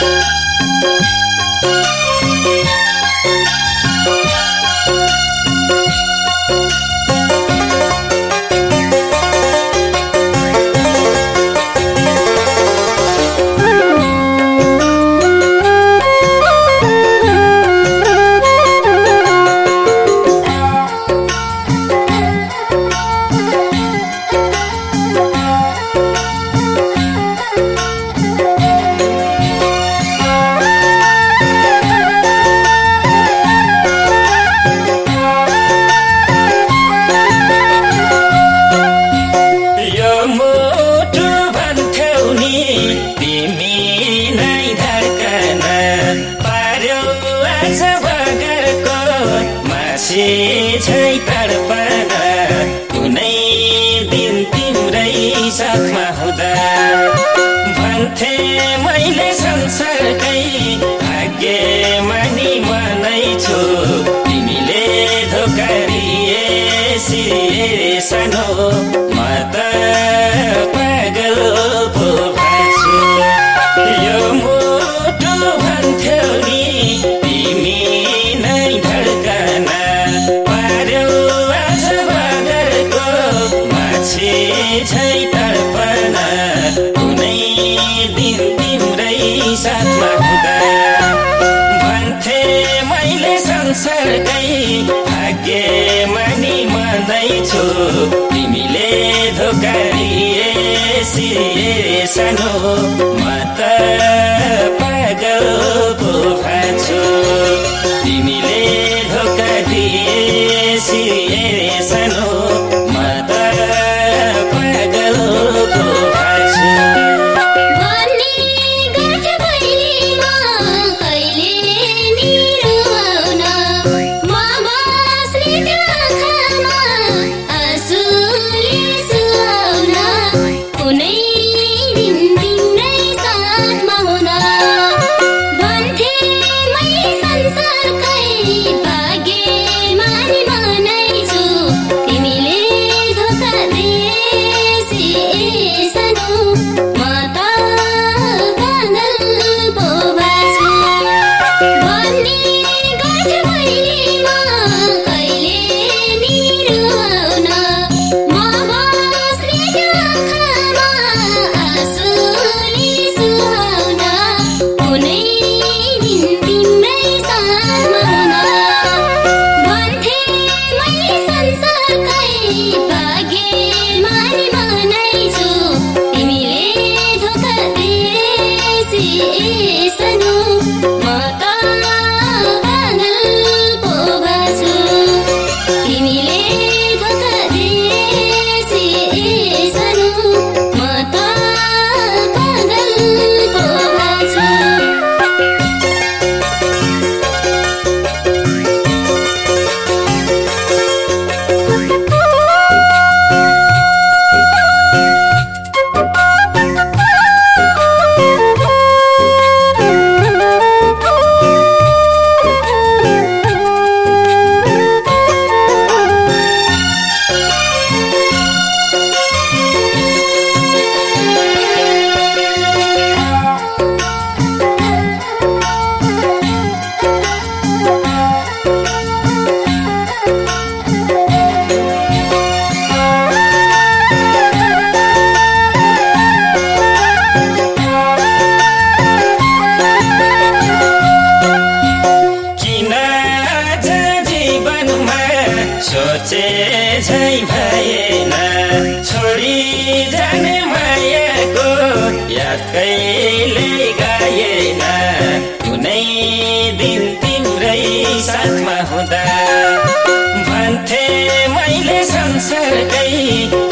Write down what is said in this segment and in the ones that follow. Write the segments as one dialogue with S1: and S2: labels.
S1: thank you सानो सिरे सानो
S2: know. ta kai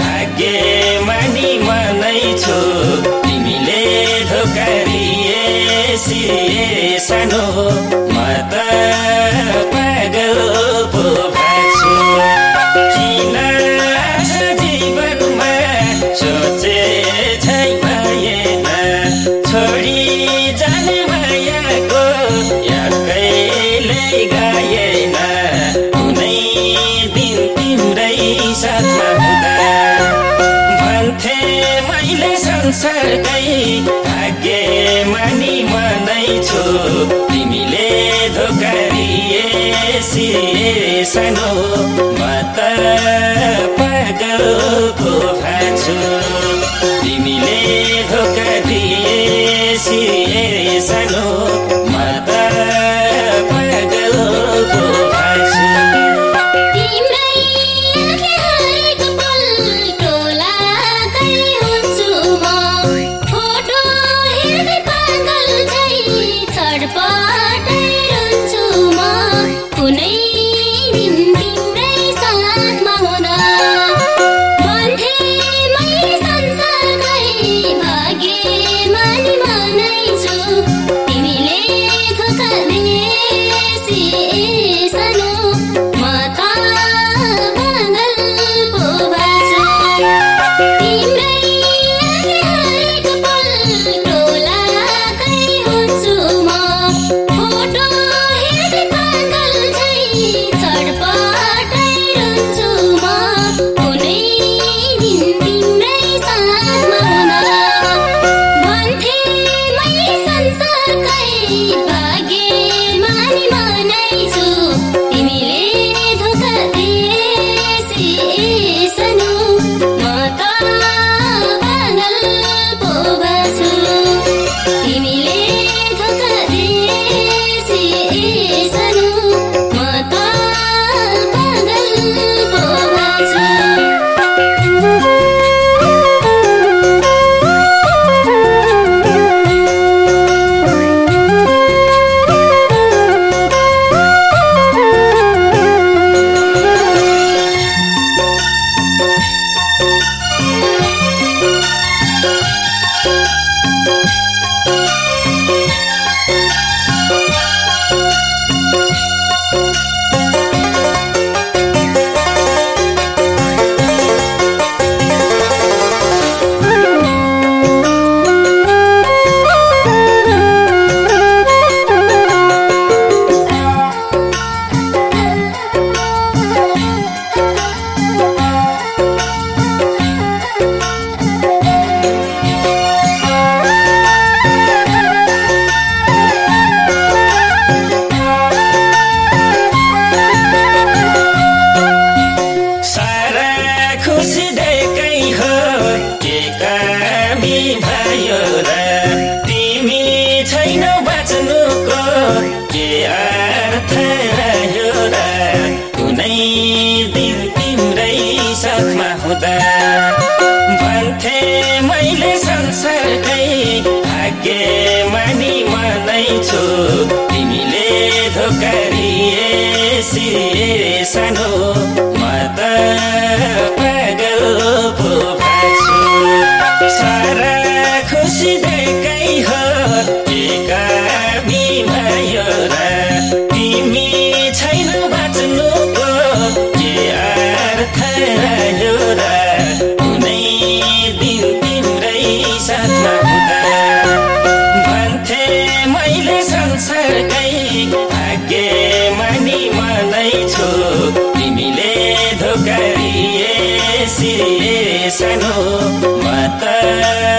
S2: सर्दै भाग्य मानि छु तिमीले धोकरिए सानो। म त पागलको छु हामी भयो र तिमी छैन बाँच्नुको के अर्थ रह्यो र कुनै दिन तिम्रै साथमा हुँदा? भन्थे मैले संसारकै भाग्य मानि मनै छु तिमीले धोकारिए सिरे सानो। म त पागल धोकारिए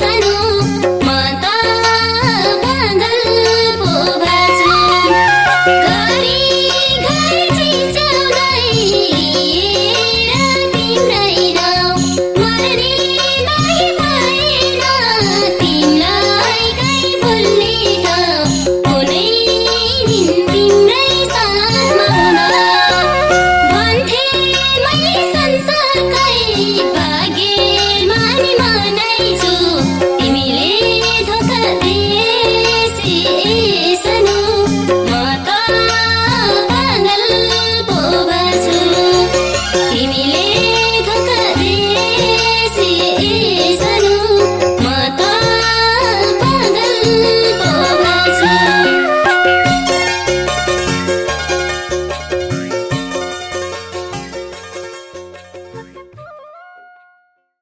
S2: सानो